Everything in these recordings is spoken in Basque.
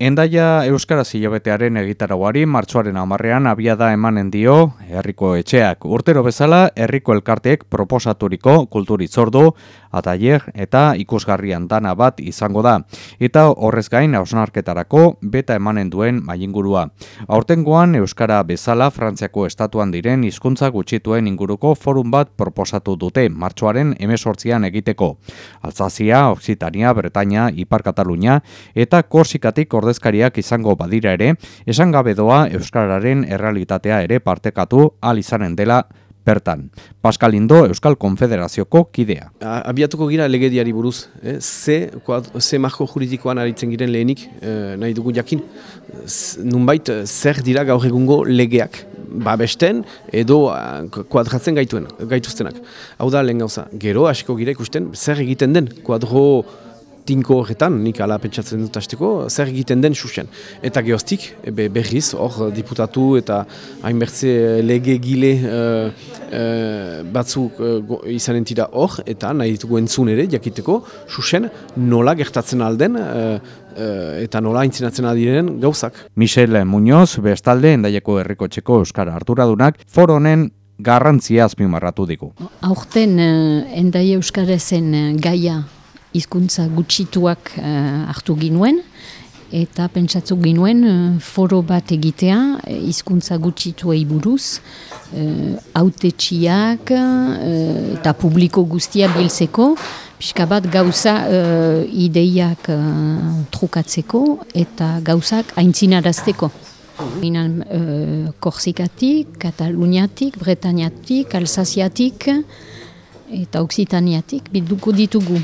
Endaia Euskara Zilobetearen egitaragoari martxoaren amarrean abiada emanen dio herriko etxeak. Urtero bezala, herriko elkarteek proposaturiko kulturitzordu, ataier eta ikusgarrian dana bat izango da. Eta horrez gain hausnarketarako beta emanen duen maingurua. Aurtengoan Euskara bezala Frantziako estatuan diren hizkuntza gutxituen inguruko forum bat proposatu dute martxoaren emesortzian egiteko. Alzazia, Occitania, Bretaña, Ipar Katalunia eta Korsikatik orde ordezkariak izango badira ere, esan gabe doa Euskararen errealitatea ere partekatu al izanen dela bertan. Pascal Indo, Euskal Konfederazioko kidea. Abiatuko gira legediari buruz, eh? ze, ze marko juridikoan aritzen giren lehenik, eh, nahi dugu jakin, nunbait zer dira gaur egungo legeak, babesten edo uh, kuadratzen gaituen, gaituztenak. Hau da lehen gauza, gero hasiko gira ikusten zer egiten den kuadro tinko horretan, nik ala pentsatzen dut azteko, zer egiten den susen. Eta geostik, be, berriz, hor diputatu eta hainbertze lege gile uh, uh, batzuk uh, izanen tira hor, eta nahi ditugu entzun ere, jakiteko, susen nola gertatzen alden, eta nola intzinatzen adiren gauzak. Michel Muñoz, bestalde, endaieko herriko txeko Euskara Arturadunak, foronen garrantzia azpimarratu digu. Aurten endai Euskarezen gaia hizkuntza gutxituak uh, hartu ginuen eta pentsatzu ginuen uh, foro bat egitea eh, hizkuntza gutxituei buruz uh, autetxiak uh, eta publiko guztia biltzeko pixka bat gauza uh, ideiak trukatzeko eta gauzak aintzinarazteko. Minan uh, Korsikatik, Kataluniatik, Bretañatik, Alsaziatik eta Oksitaniatik bilduko ditugu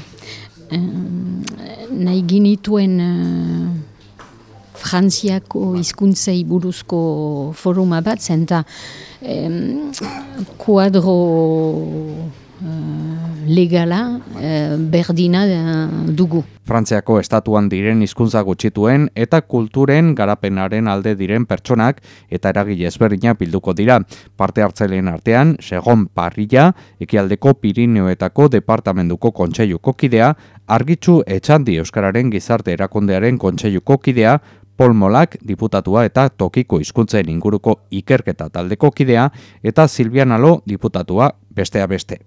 nahi ginituen uh, Frantziako hizkuntzei buruzko foruma bat, zenta um, kuadro legala uh, berdina uh, dugu. Frantziako estatuan diren hizkuntza gutxituen eta kulturen garapenaren alde diren pertsonak eta eragile ezberdina bilduko dira. Parte hartzaileen artean, Segon Parrilla, ekialdeko Pirineoetako departamentuko kontseiluko kidea, argitzu etxandi Euskararen gizarte erakondearen kontseiluko kidea, Polmolak diputatua eta tokiko hizkuntzen inguruko ikerketa taldeko kidea eta Silvianalo diputatua bestea beste.